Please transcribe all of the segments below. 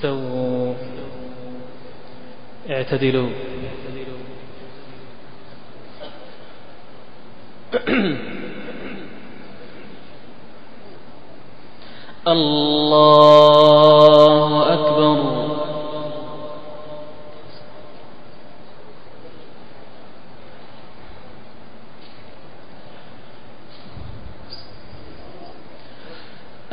استووا. اعتدلوا. الله أكبر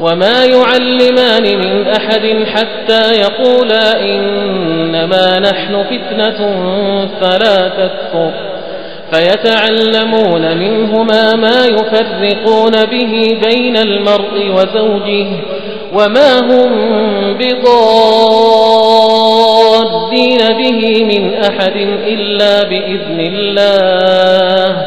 وما يعلمان من أحد حتى يقولا إنما نحن فتنة فلا تكفر فيتعلمون منهما ما يفرقون به بين المرء وزوجه وما هم بضادين به من أحد إلا بإذن الله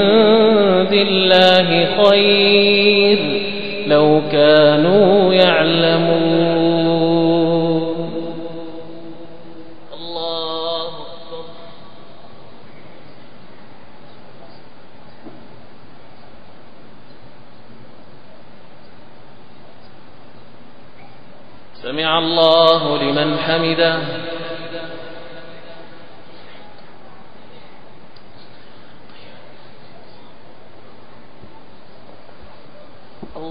الله خير. لو كانوا يعلمون. الله أكبر. سمع الله لمن حمده الله أكبر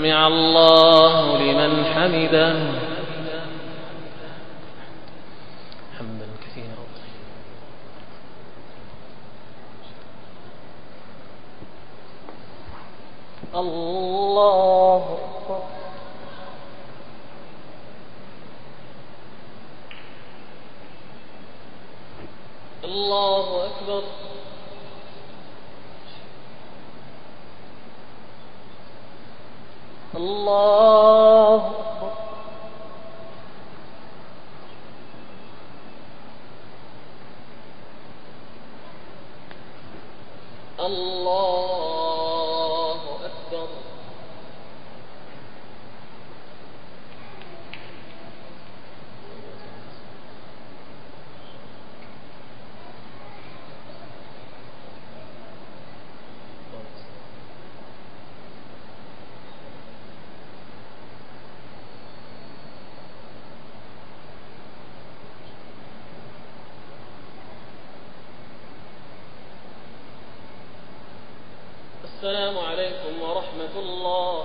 سمع الله لمن حمده. حمدا كثيرا. الله أكبر الله أكبر الله أكبر الله أكبر السلام عليكم ورحمة الله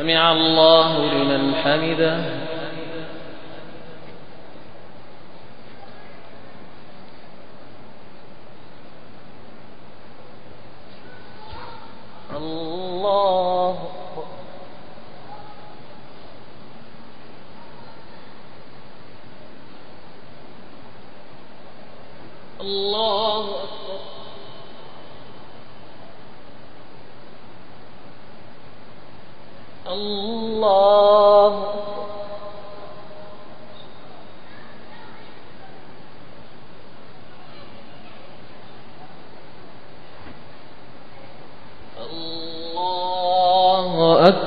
سمع الله لمن حمده الله أكبر الله أكبر الله الله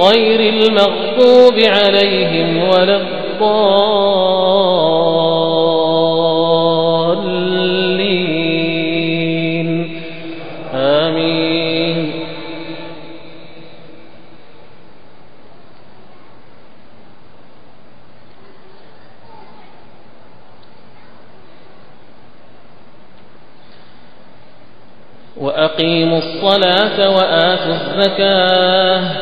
غير المغضوب عليهم ولا الضالين. آمين. وأقيموا الصلاة وآتوا الزكاة.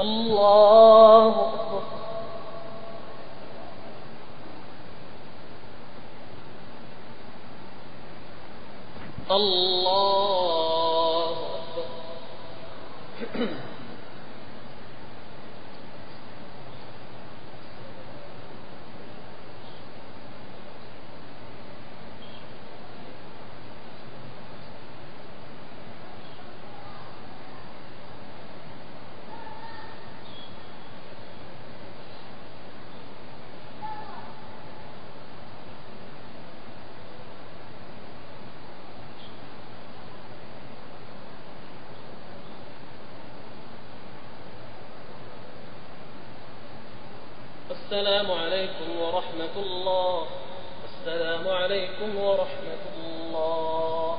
الله أكبر. الله أكبر السلام عليكم ورحمة الله السلام عليكم ورحمة الله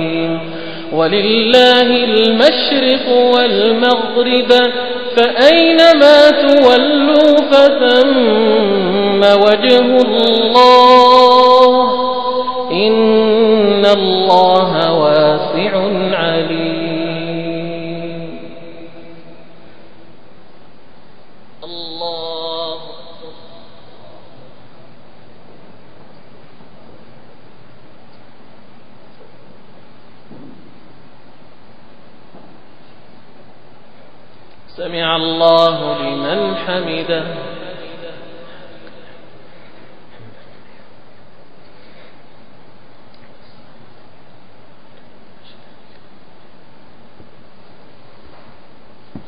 ولله المشرق والمغرب فأينما تولوا فثم وجه الله. إن الله واسع عليم سمع الله لمن حمده.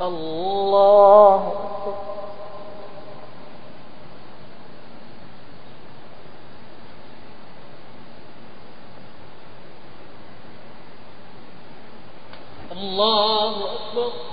الله. الله أكبر.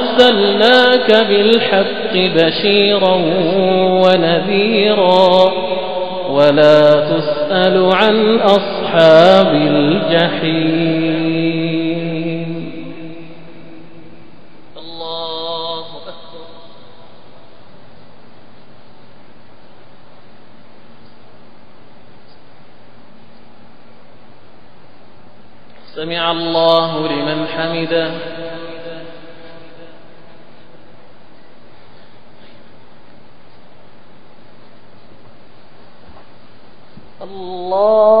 أرسلناك بالحق بشيرا ونذيرا ولا تسأل عن أصحاب الجحيم. الله أكبر. سمع الله لمن حمده. Oh.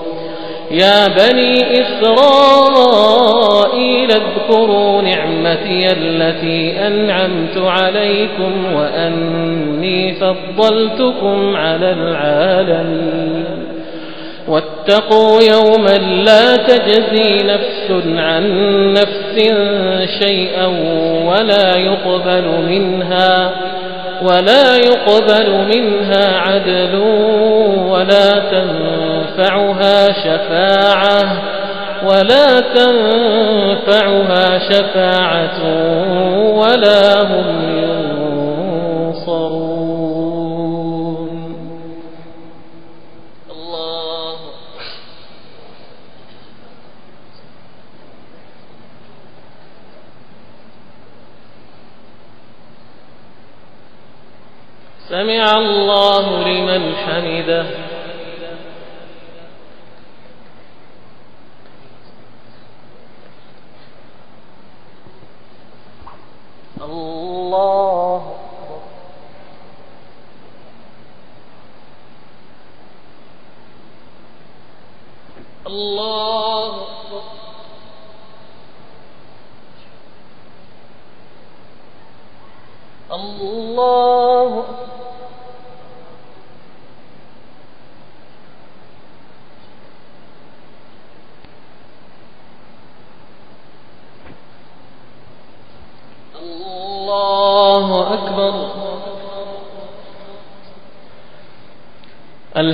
يا بني إسرائيل اذكروا نعمتي التي أنعمت عليكم وأني فضلتكم على العالمين. واتقوا يوما لا تجزي نفس عن نفس شيئا ولا يقبل منها ولا يقبل منها عدل ولا تنفعها شفاعة ولا تنفعها شفاعة ولا هم ينصرون. الله. سمع الله لمن حمده الله الله. الله. الله.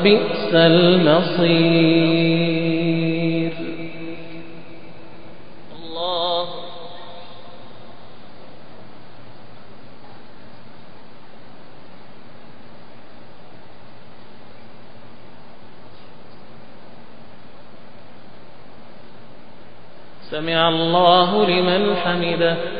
وبئس المصير. سمع الله لمن حمده.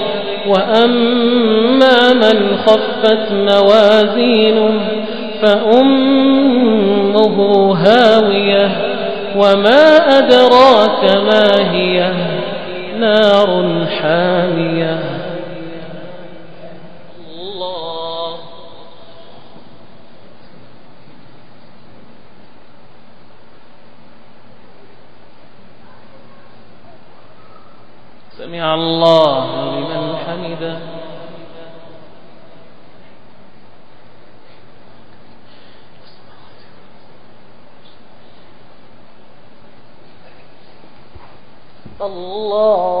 وأما من خفت موازينه فأمه هاوية وما أدراك ما هي نار حامية الله. سمع الله لمن حمده الله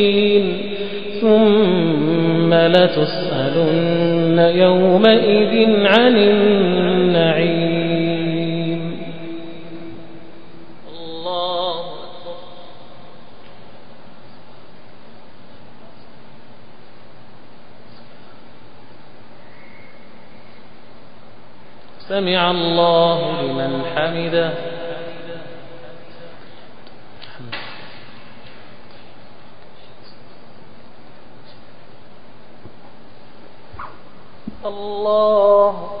ثم لتسألن يومئذ عن النعيم. الله سمع الله لمن حمده الله الله